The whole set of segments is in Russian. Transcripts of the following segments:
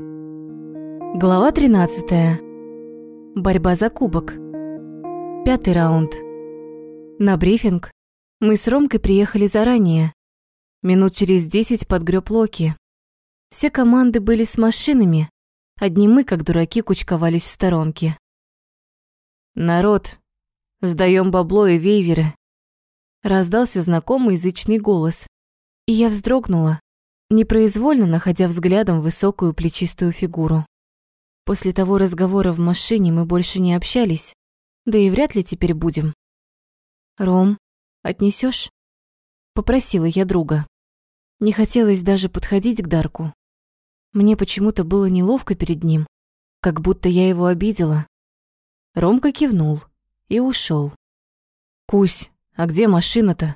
Глава 13. Борьба за кубок. Пятый раунд. На брифинг мы с Ромкой приехали заранее. Минут через десять подгреб Локи. Все команды были с машинами, одни мы, как дураки, кучковались в сторонке. «Народ, сдаем бабло и вейверы», раздался знакомый язычный голос, и я вздрогнула, непроизвольно находя взглядом высокую плечистую фигуру. После того разговора в машине мы больше не общались, да и вряд ли теперь будем. «Ром, отнесешь? Попросила я друга. Не хотелось даже подходить к Дарку. Мне почему-то было неловко перед ним, как будто я его обидела. Ромка кивнул и ушел. «Кусь, а где машина-то?»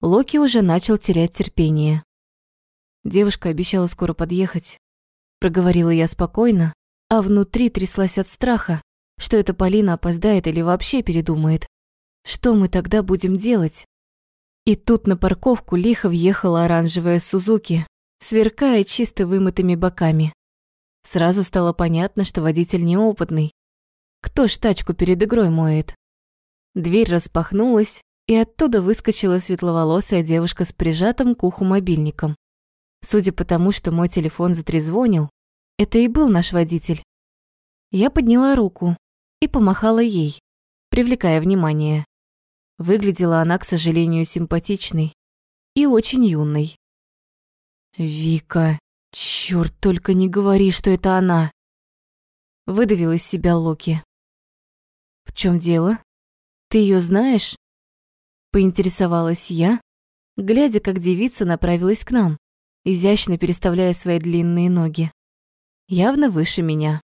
Локи уже начал терять терпение. Девушка обещала скоро подъехать. Проговорила я спокойно, а внутри тряслась от страха, что эта Полина опоздает или вообще передумает. Что мы тогда будем делать? И тут на парковку лихо въехала оранжевая Сузуки, сверкая чисто вымытыми боками. Сразу стало понятно, что водитель неопытный. Кто ж тачку перед игрой моет? Дверь распахнулась, и оттуда выскочила светловолосая девушка с прижатым к уху мобильником. Судя по тому, что мой телефон затрезвонил, это и был наш водитель. Я подняла руку и помахала ей, привлекая внимание. Выглядела она, к сожалению, симпатичной и очень юной. «Вика, чёрт, только не говори, что это она!» Выдавил из себя Локи. «В чем дело? Ты ее знаешь?» Поинтересовалась я, глядя, как девица направилась к нам изящно переставляя свои длинные ноги. Явно выше меня.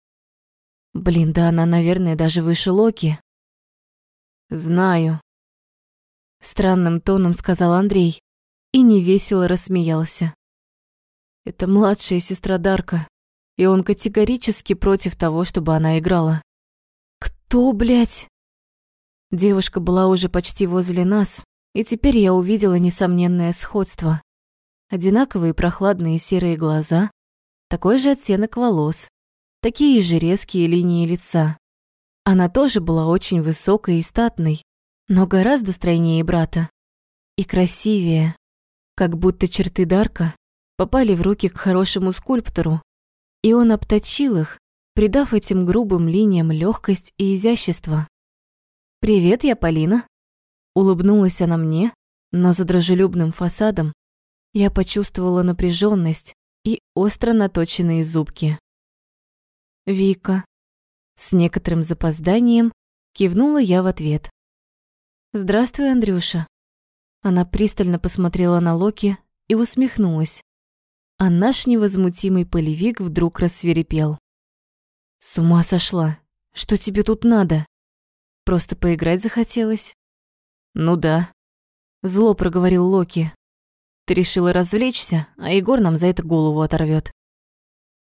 Блин, да она, наверное, даже выше Локи. Знаю. Странным тоном сказал Андрей и невесело рассмеялся. Это младшая сестра Дарка, и он категорически против того, чтобы она играла. Кто, блядь? Девушка была уже почти возле нас, и теперь я увидела несомненное сходство. Одинаковые прохладные серые глаза, такой же оттенок волос, такие же резкие линии лица. Она тоже была очень высокой и статной, но гораздо стройнее брата. И красивее, как будто черты Дарка попали в руки к хорошему скульптору, и он обточил их, придав этим грубым линиям легкость и изящество. «Привет, я Полина», — улыбнулась она мне, но за дружелюбным фасадом я почувствовала напряженность и остро наточенные зубки. «Вика». С некоторым запозданием кивнула я в ответ. «Здравствуй, Андрюша». Она пристально посмотрела на Локи и усмехнулась. А наш невозмутимый полевик вдруг рассверепел. «С ума сошла! Что тебе тут надо? Просто поиграть захотелось?» «Ну да», — зло проговорил Локи, ты решила развлечься, а Егор нам за это голову оторвет.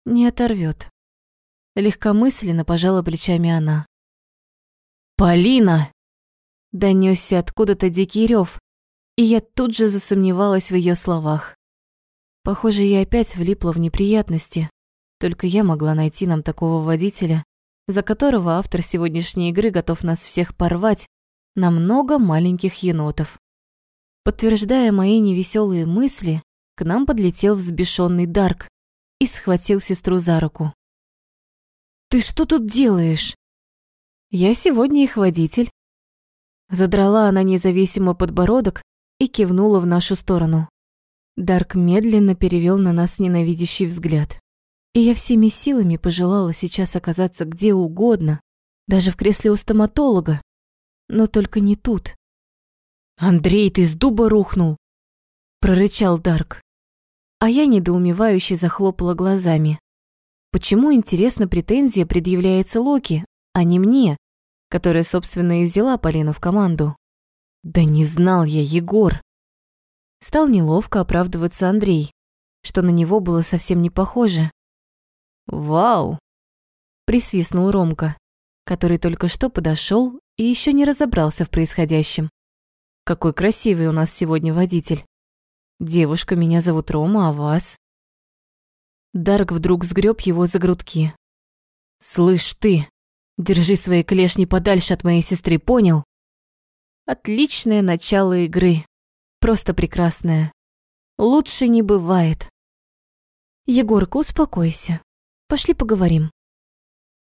Не оторвет. Легкомысленно пожала плечами она. «Полина!» Донесся откуда-то дикий рев, и я тут же засомневалась в ее словах. Похоже, я опять влипла в неприятности. Только я могла найти нам такого водителя, за которого автор сегодняшней игры готов нас всех порвать на много маленьких енотов. Подтверждая мои невеселые мысли, к нам подлетел взбешенный Дарк и схватил сестру за руку. «Ты что тут делаешь?» «Я сегодня их водитель». Задрала она независимо подбородок и кивнула в нашу сторону. Дарк медленно перевел на нас ненавидящий взгляд. И я всеми силами пожелала сейчас оказаться где угодно, даже в кресле у стоматолога. Но только не тут. «Андрей, ты с дуба рухнул!» – прорычал Дарк. А я недоумевающе захлопала глазами. Почему, интересно, претензия предъявляется Локи, а не мне, которая, собственно, и взяла Полину в команду? Да не знал я, Егор. Стал неловко оправдываться Андрей, что на него было совсем не похоже. «Вау!» – присвистнул Ромка, который только что подошел и еще не разобрался в происходящем. Какой красивый у нас сегодня водитель. Девушка, меня зовут Рома, а вас? Дарк вдруг сгреб его за грудки. «Слышь ты, держи свои клешни подальше от моей сестры, понял?» Отличное начало игры. Просто прекрасное. Лучше не бывает. Егорка, успокойся. Пошли поговорим.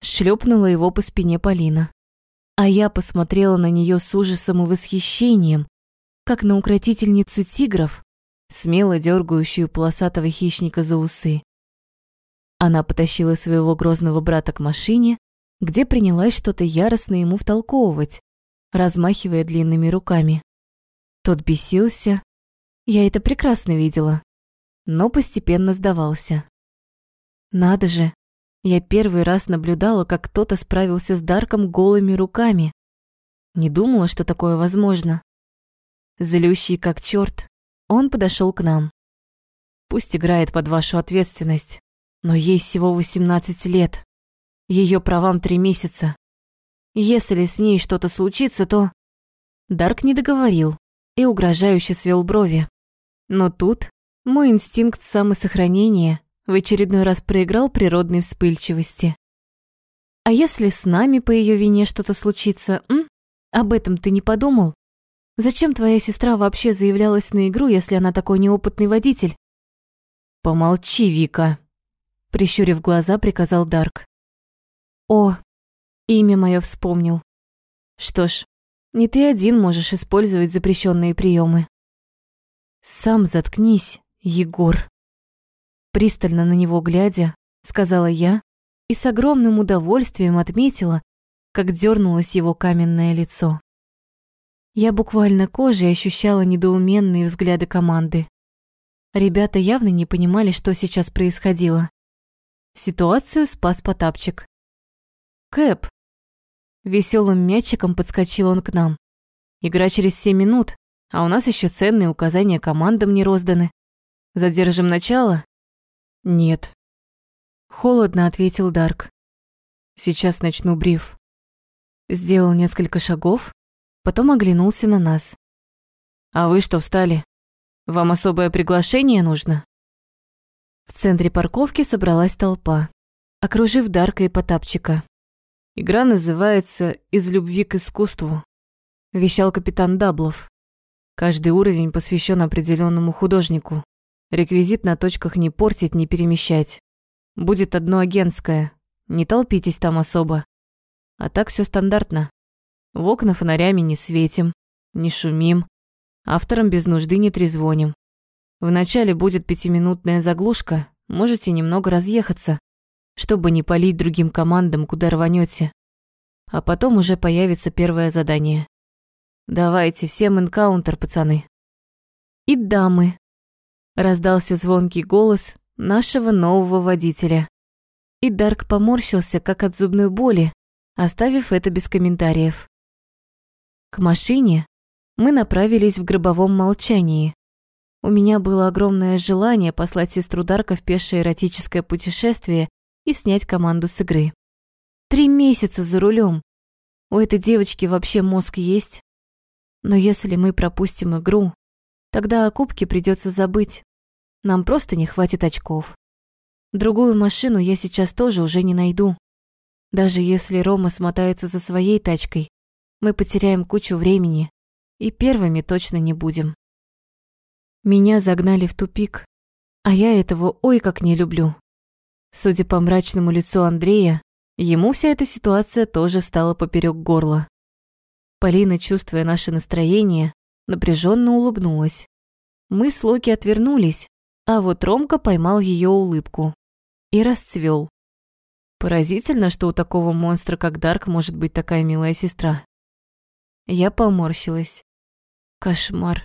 Шлепнула его по спине Полина. А я посмотрела на нее с ужасом и восхищением, как на укротительницу тигров, смело дергающую полосатого хищника за усы. Она потащила своего грозного брата к машине, где принялась что-то яростно ему втолковывать, размахивая длинными руками. Тот бесился. Я это прекрасно видела, но постепенно сдавался. Надо же, я первый раз наблюдала, как кто-то справился с Дарком голыми руками. Не думала, что такое возможно. Злющий как черт, он подошел к нам. Пусть играет под вашу ответственность, но ей всего 18 лет. Ее правам три месяца. Если с ней что-то случится, то... Дарк не договорил и угрожающе свел брови. Но тут мой инстинкт самосохранения в очередной раз проиграл природной вспыльчивости. А если с нами по ее вине что-то случится, м? Об этом ты не подумал? Зачем твоя сестра вообще заявлялась на игру, если она такой неопытный водитель? Помолчи, Вика, прищурив глаза, приказал Дарк. О, имя мое вспомнил. Что ж, не ты один можешь использовать запрещенные приемы. Сам заткнись, Егор. Пристально на него глядя, сказала я и с огромным удовольствием отметила, как дернулось его каменное лицо. Я буквально кожей ощущала недоуменные взгляды команды. Ребята явно не понимали, что сейчас происходило. Ситуацию спас Потапчик. «Кэп!» Веселым мячиком подскочил он к нам. «Игра через семь минут, а у нас еще ценные указания командам не розданы. Задержим начало?» «Нет». Холодно ответил Дарк. «Сейчас начну бриф». Сделал несколько шагов, потом оглянулся на нас. «А вы что встали? Вам особое приглашение нужно?» В центре парковки собралась толпа, окружив Дарка и Потапчика. «Игра называется «Из любви к искусству», – вещал капитан Даблов. Каждый уровень посвящен определенному художнику. Реквизит на точках не портить, не перемещать. Будет одно агентское. Не толпитесь там особо. А так все стандартно. В окна фонарями не светим, не шумим. Авторам без нужды не трезвоним. Вначале будет пятиминутная заглушка, можете немного разъехаться, чтобы не палить другим командам, куда рванете. А потом уже появится первое задание. Давайте, всем энкаунтер, пацаны. И дамы. Раздался звонкий голос нашего нового водителя. И Дарк поморщился, как от зубной боли, оставив это без комментариев. К машине мы направились в гробовом молчании, у меня было огромное желание послать сестру Дарка в пешее эротическое путешествие и снять команду с игры. Три месяца за рулем. У этой девочки вообще мозг есть. Но если мы пропустим игру, тогда о кубке придется забыть. Нам просто не хватит очков. Другую машину я сейчас тоже уже не найду. Даже если Рома смотается за своей тачкой, мы потеряем кучу времени и первыми точно не будем. Меня загнали в тупик, а я этого ой как не люблю. Судя по мрачному лицу Андрея, ему вся эта ситуация тоже стала поперек горла. Полина, чувствуя наше настроение, напряженно улыбнулась. Мы с Локи отвернулись, а вот Ромка поймал ее улыбку и расцвел. Поразительно, что у такого монстра, как Дарк, может быть такая милая сестра. Я поморщилась. Кошмар.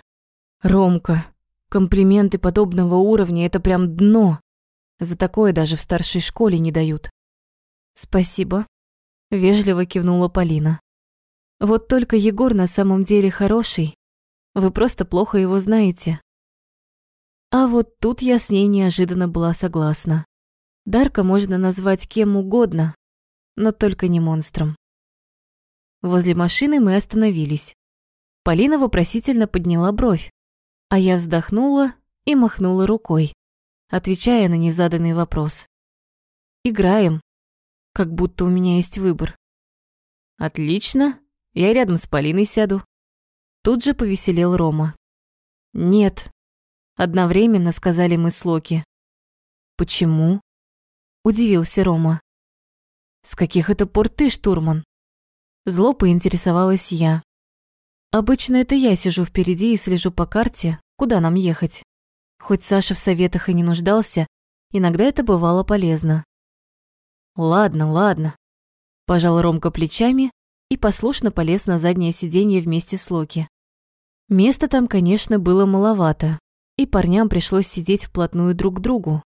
Ромка, Комплименты подобного уровня – это прям дно. За такое даже в старшей школе не дают. «Спасибо», – вежливо кивнула Полина. «Вот только Егор на самом деле хороший. Вы просто плохо его знаете». А вот тут я с ней неожиданно была согласна. Дарка можно назвать кем угодно, но только не монстром. Возле машины мы остановились. Полина вопросительно подняла бровь, а я вздохнула и махнула рукой, отвечая на незаданный вопрос. Играем, как будто у меня есть выбор. Отлично, я рядом с Полиной сяду. Тут же повеселел Рома. Нет, одновременно сказали мы с Локи. Почему? Удивился Рома. С каких это пор ты, штурман? Зло поинтересовалась я. Обычно это я сижу впереди и слежу по карте, куда нам ехать. Хоть Саша в советах и не нуждался, иногда это бывало полезно. «Ладно, ладно», – пожал Ромка плечами и послушно полез на заднее сиденье вместе с Локи. Места там, конечно, было маловато, и парням пришлось сидеть вплотную друг к другу.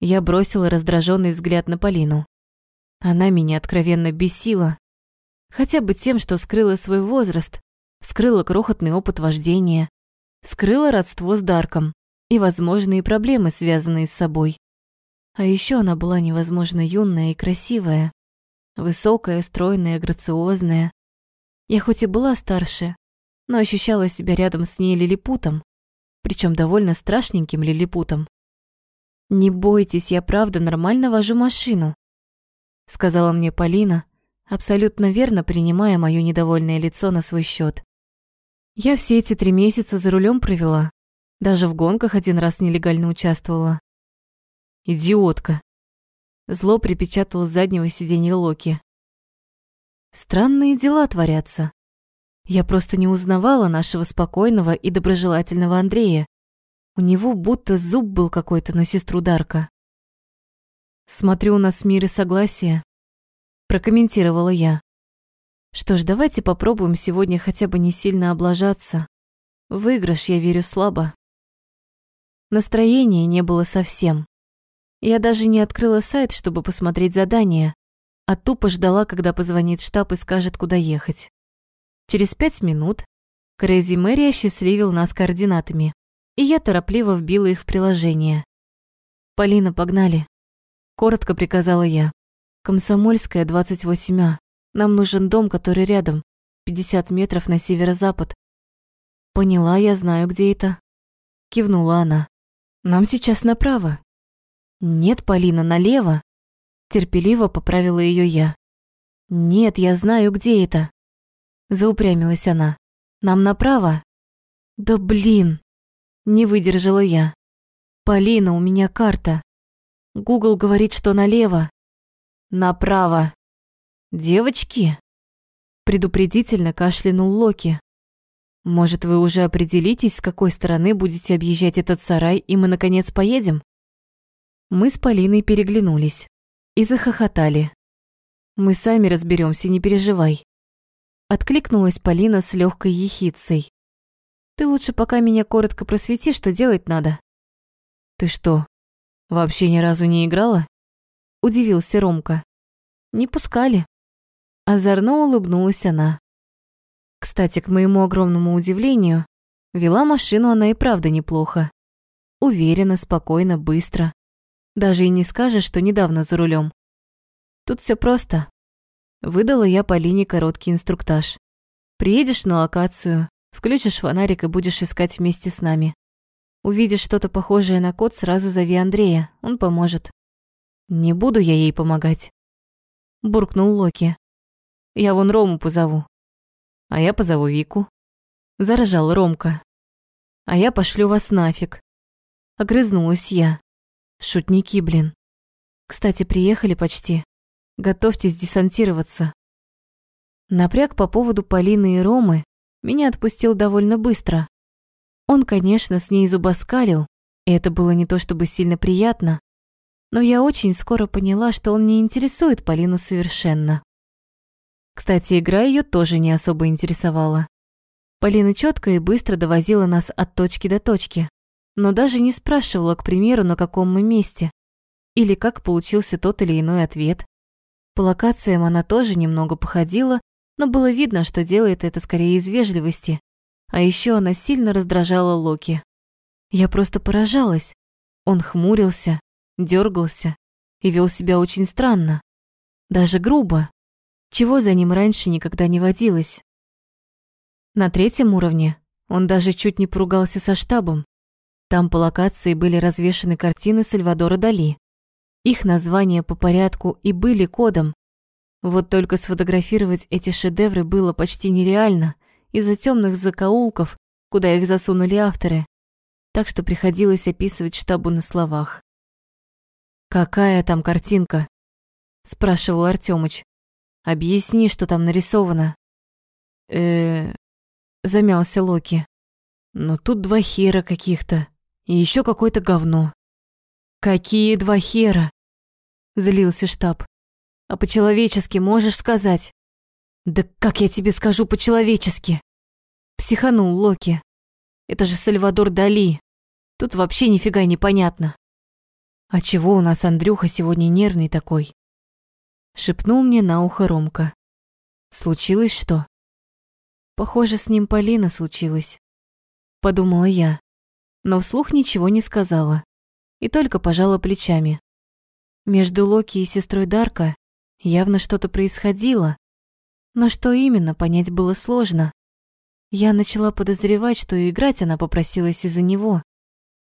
Я бросила раздраженный взгляд на Полину. Она меня откровенно бесила. Хотя бы тем, что скрыла свой возраст, скрыла крохотный опыт вождения, скрыла родство с Дарком и возможные проблемы, связанные с собой. А еще она была невозможно юная и красивая. Высокая, стройная, грациозная. Я хоть и была старше, но ощущала себя рядом с ней лилипутом, причем довольно страшненьким лилипутом. «Не бойтесь, я правда нормально вожу машину», сказала мне Полина, абсолютно верно принимая моё недовольное лицо на свой счет. Я все эти три месяца за рулем провела, даже в гонках один раз нелегально участвовала. Идиотка. Зло припечатало с заднего сиденья Локи. Странные дела творятся. Я просто не узнавала нашего спокойного и доброжелательного Андрея. У него будто зуб был какой-то на сестру Дарка. «Смотрю, у нас мир и согласие», – прокомментировала я. «Что ж, давайте попробуем сегодня хотя бы не сильно облажаться. Выигрыш, я верю, слабо». Настроения не было совсем. Я даже не открыла сайт, чтобы посмотреть задание, а тупо ждала, когда позвонит штаб и скажет, куда ехать. Через пять минут Крейзи Мэри осчастливил нас координатами, и я торопливо вбила их в приложение. «Полина, погнали!» Коротко приказала я. «Комсомольская, 28А. Нам нужен дом, который рядом, 50 метров на северо-запад». «Поняла, я знаю, где это». Кивнула она. «Нам сейчас направо, «Нет, Полина, налево!» Терпеливо поправила ее я. «Нет, я знаю, где это!» Заупрямилась она. «Нам направо?» «Да блин!» Не выдержала я. «Полина, у меня карта. Гугл говорит, что налево. Направо. Девочки?» Предупредительно кашлянул Локи. «Может, вы уже определитесь, с какой стороны будете объезжать этот сарай, и мы, наконец, поедем?» Мы с Полиной переглянулись и захохотали. «Мы сами разберемся, не переживай». Откликнулась Полина с легкой ехицей. «Ты лучше пока меня коротко просвети, что делать надо». «Ты что, вообще ни разу не играла?» Удивился Ромка. «Не пускали». Озорно улыбнулась она. Кстати, к моему огромному удивлению, вела машину она и правда неплохо. Уверенно, спокойно, быстро. Даже и не скажешь, что недавно за рулем. Тут все просто. Выдала я Полине короткий инструктаж. Приедешь на локацию, включишь фонарик и будешь искать вместе с нами. Увидишь что-то похожее на код, сразу зови Андрея, он поможет. Не буду я ей помогать. Буркнул Локи. Я вон Рому позову. А я позову Вику. Заражал Ромка. А я пошлю вас нафиг. Огрызнулась я. Шутники, блин. Кстати, приехали почти. Готовьтесь десантироваться. Напряг по поводу Полины и Ромы меня отпустил довольно быстро. Он, конечно, с ней зубоскалил, и это было не то чтобы сильно приятно, но я очень скоро поняла, что он не интересует Полину совершенно. Кстати, игра ее тоже не особо интересовала. Полина четко и быстро довозила нас от точки до точки но даже не спрашивала, к примеру, на каком мы месте или как получился тот или иной ответ. По локациям она тоже немного походила, но было видно, что делает это скорее из вежливости. А еще она сильно раздражала Локи. Я просто поражалась. Он хмурился, дергался и вел себя очень странно. Даже грубо. Чего за ним раньше никогда не водилось. На третьем уровне он даже чуть не поругался со штабом. Там по локации были развешаны картины Сальвадора Дали. Их названия по порядку и были кодом. Вот только сфотографировать эти шедевры было почти нереально из-за темных закоулков, куда их засунули авторы. Так что приходилось описывать штабу на словах. «Какая там картинка?» – спрашивал Артёмыч. «Объясни, что там нарисовано». э замялся Локи. «Но тут два хера каких-то и еще какое-то говно». «Какие два хера?» – злился штаб. «А по-человечески можешь сказать?» «Да как я тебе скажу по-человечески?» Психанул Локи. «Это же Сальвадор Дали. Тут вообще нифига не понятно». «А чего у нас Андрюха сегодня нервный такой?» Шепнул мне на ухо Ромка. «Случилось что?» «Похоже, с ним Полина случилось», — подумала я, но вслух ничего не сказала и только пожала плечами. Между Локи и сестрой Дарка явно что-то происходило, но что именно, понять было сложно. Я начала подозревать, что и играть она попросилась из-за него.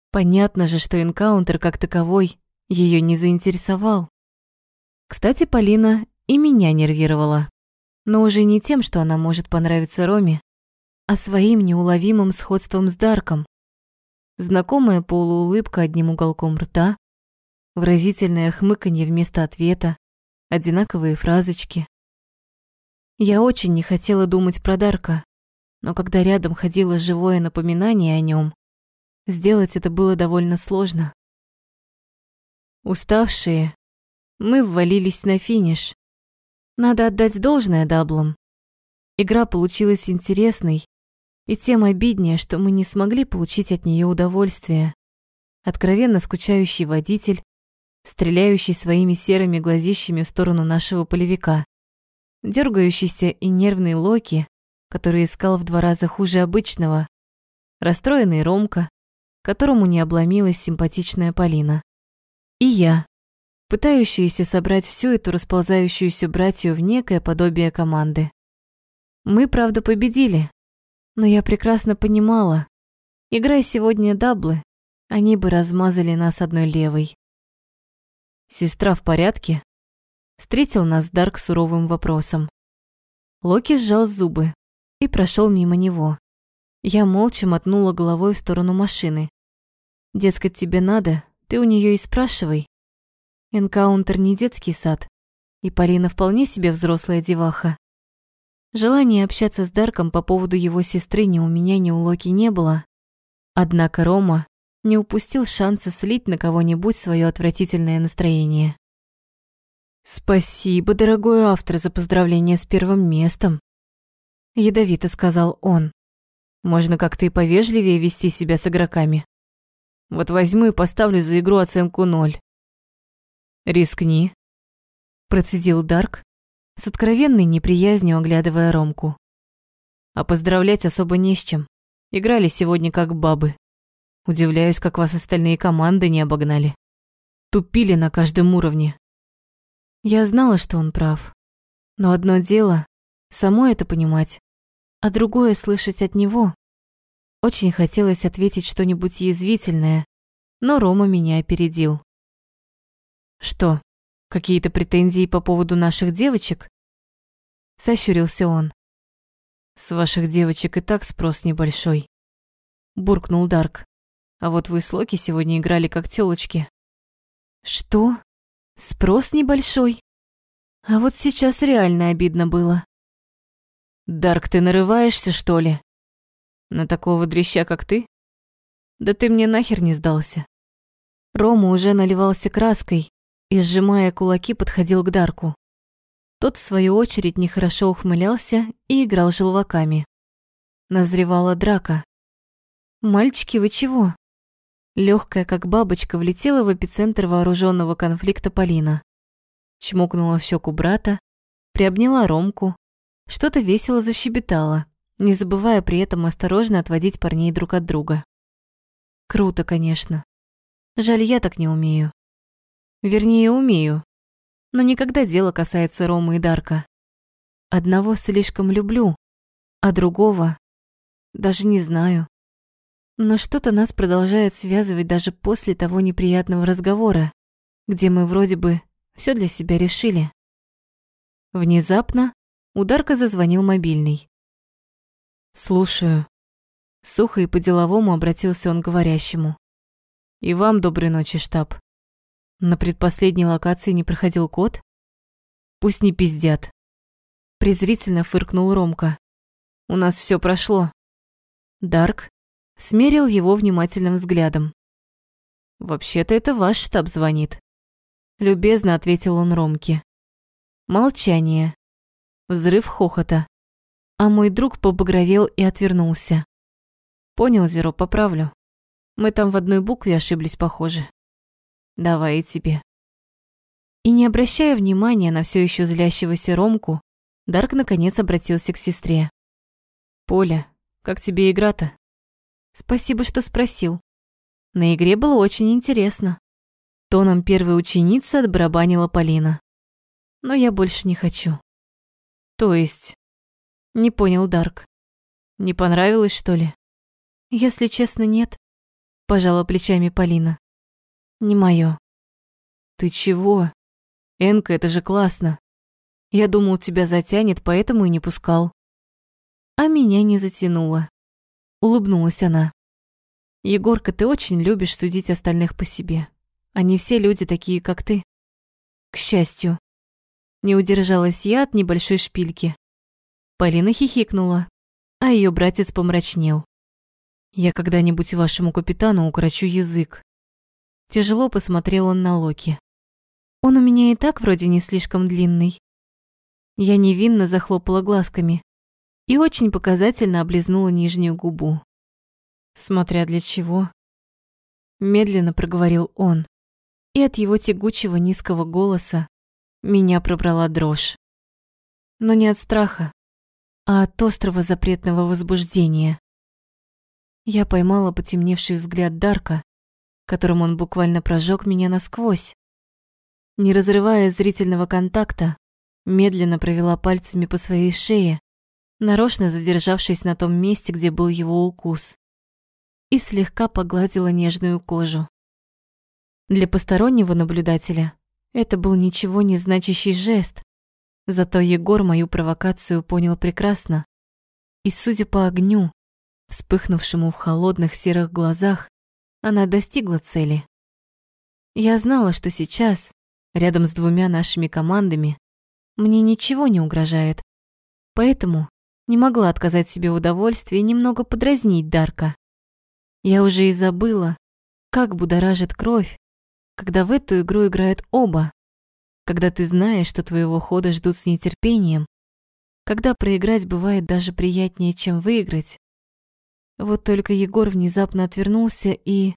Понятно же, что энкаунтер как таковой ее не заинтересовал. Кстати, Полина и меня нервировала. Но уже не тем, что она может понравиться Роме, а своим неуловимым сходством с Дарком. Знакомая полуулыбка одним уголком рта, выразительное хмыканье вместо ответа, одинаковые фразочки. Я очень не хотела думать про Дарка, но когда рядом ходило живое напоминание о нем, Сделать это было довольно сложно. Уставшие, мы ввалились на финиш. Надо отдать должное даблам. Игра получилась интересной, и тем обиднее, что мы не смогли получить от нее удовольствие. Откровенно скучающий водитель, стреляющий своими серыми глазищами в сторону нашего полевика, дергающийся и нервный Локи, который искал в два раза хуже обычного, расстроенный Ромка, которому не обломилась симпатичная Полина. И я, пытающаяся собрать всю эту расползающуюся братью в некое подобие команды. Мы, правда, победили, но я прекрасно понимала, играя сегодня даблы, они бы размазали нас одной левой. «Сестра в порядке?» Встретил нас Дарк суровым вопросом. Локи сжал зубы и прошел мимо него. Я молча мотнула головой в сторону машины. Дескать, тебе надо, ты у нее и спрашивай. Энкаунтер не детский сад, и Полина вполне себе взрослая деваха. Желания общаться с Дарком по поводу его сестры ни у меня, ни у Локи не было. Однако Рома не упустил шанса слить на кого-нибудь свое отвратительное настроение. «Спасибо, дорогой автор, за поздравление с первым местом», – ядовито сказал он. Можно как-то и повежливее вести себя с игроками. Вот возьму и поставлю за игру оценку ноль. Рискни, процедил Дарк, с откровенной неприязнью оглядывая Ромку. А поздравлять особо не с чем. Играли сегодня как бабы. Удивляюсь, как вас остальные команды не обогнали. Тупили на каждом уровне. Я знала, что он прав. Но одно дело – само это понимать, а другое слышать от него. Очень хотелось ответить что-нибудь язвительное, но Рома меня опередил. «Что, какие-то претензии по поводу наших девочек?» Сощурился он. «С ваших девочек и так спрос небольшой», – буркнул Дарк. «А вот вы с Локи сегодня играли как тёлочки». «Что? Спрос небольшой?» А вот сейчас реально обидно было. Дарк, ты нарываешься, что ли? На такого дрища, как ты? Да ты мне нахер не сдался. Рома уже наливался краской и, сжимая кулаки, подходил к Дарку. Тот, в свою очередь, нехорошо ухмылялся и играл желваками. Назревала драка. «Мальчики, вы чего?» Легкая, как бабочка, влетела в эпицентр вооруженного конфликта Полина. Чмокнула в щеку брата, приобняла Ромку, что-то весело защебетало, не забывая при этом осторожно отводить парней друг от друга. Круто, конечно. Жаль, я так не умею. Вернее, умею. Но никогда дело касается Ромы и Дарка. Одного слишком люблю, а другого даже не знаю. Но что-то нас продолжает связывать даже после того неприятного разговора, где мы вроде бы все для себя решили. Внезапно ударка зазвонил мобильный. «Слушаю». Сухо и по-деловому обратился он к говорящему. «И вам доброй ночи, штаб. На предпоследней локации не проходил код? Пусть не пиздят». Презрительно фыркнул Ромка. «У нас все прошло». Дарк смерил его внимательным взглядом. «Вообще-то это ваш штаб звонит», – любезно ответил он Ромке. Молчание. Взрыв хохота. А мой друг побагровел и отвернулся. Понял, Зеро, поправлю. Мы там в одной букве ошиблись, похоже. Давай и тебе. И не обращая внимания на все еще злящегося Ромку, Дарк наконец обратился к сестре. «Поля, как тебе игра-то?» «Спасибо, что спросил. На игре было очень интересно». Тоном первой ученицы отбарабанила Полина но я больше не хочу. То есть... Не понял Дарк. Не понравилось, что ли? Если честно, нет. Пожала плечами Полина. Не моё. Ты чего? Энка, это же классно. Я думал, тебя затянет, поэтому и не пускал. А меня не затянуло. Улыбнулась она. Егорка, ты очень любишь судить остальных по себе. Они все люди такие, как ты. К счастью, не удержалась я от небольшой шпильки. Полина хихикнула, а ее братец помрачнел. «Я когда-нибудь вашему капитану укорочу язык». Тяжело посмотрел он на Локи. «Он у меня и так вроде не слишком длинный». Я невинно захлопала глазками и очень показательно облизнула нижнюю губу. Смотря для чего. Медленно проговорил он, и от его тягучего низкого голоса меня пробрала дрожь. Но не от страха, а от острого запретного возбуждения. Я поймала потемневший взгляд Дарка, которым он буквально прожег меня насквозь. Не разрывая зрительного контакта, медленно провела пальцами по своей шее, нарочно задержавшись на том месте, где был его укус, и слегка погладила нежную кожу. Для постороннего наблюдателя это был ничего не значащий жест. Зато Егор мою провокацию понял прекрасно. И, судя по огню, вспыхнувшему в холодных серых глазах, она достигла цели. Я знала, что сейчас, рядом с двумя нашими командами, мне ничего не угрожает. Поэтому не могла отказать себе в удовольствии немного подразнить Дарка. Я уже и забыла, как будоражит кровь, когда в эту игру играют оба, когда ты знаешь, что твоего хода ждут с нетерпением, когда проиграть бывает даже приятнее, чем выиграть. Вот только Егор внезапно отвернулся и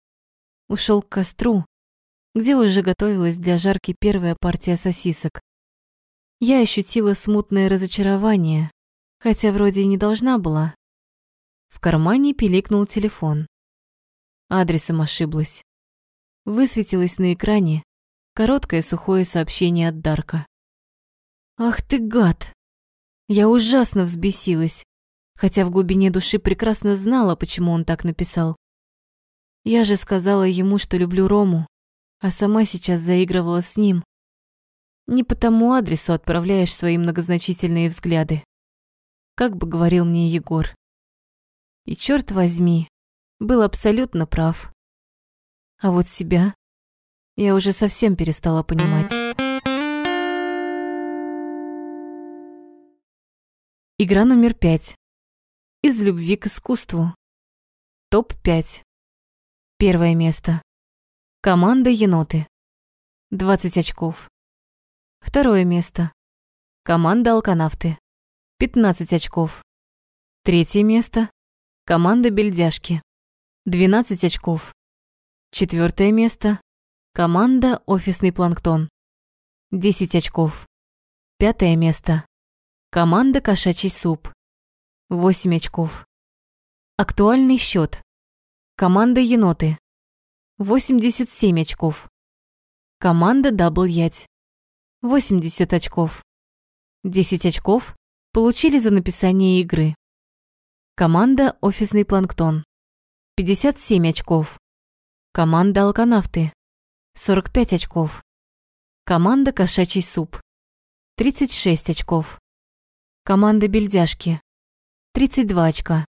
ушел к костру, где уже готовилась для жарки первая партия сосисок. Я ощутила смутное разочарование, хотя вроде и не должна была. В кармане пиликнул телефон. Адресом ошиблась высветилось на экране короткое сухое сообщение от Дарка. «Ах ты гад!» Я ужасно взбесилась, хотя в глубине души прекрасно знала, почему он так написал. Я же сказала ему, что люблю Рому, а сама сейчас заигрывала с ним. Не по тому адресу отправляешь свои многозначительные взгляды. Как бы говорил мне Егор. И черт возьми, был абсолютно прав. А вот себя я уже совсем перестала понимать. Игра номер пять. Из любви к искусству. Топ-5. Первое место. Команда Еноты. 20 очков. Второе место. Команда Алканавты. 15 очков. Третье место. Команда Бельдяшки. 12 очков. Четвертое место. Команда «Офисный планктон». 10 очков. Пятое место. Команда «Кошачий суп». 8 очков. Актуальный счет. Команда «Еноты». 87 очков. Команда «Дабл Ять». 80 очков. 10 очков получили за написание игры. Команда «Офисный планктон». 57 очков. Команда «Алканавты» – 45 очков. Команда «Кошачий суп» – 36 очков. Команда «Бельдяшки» – 32 очка.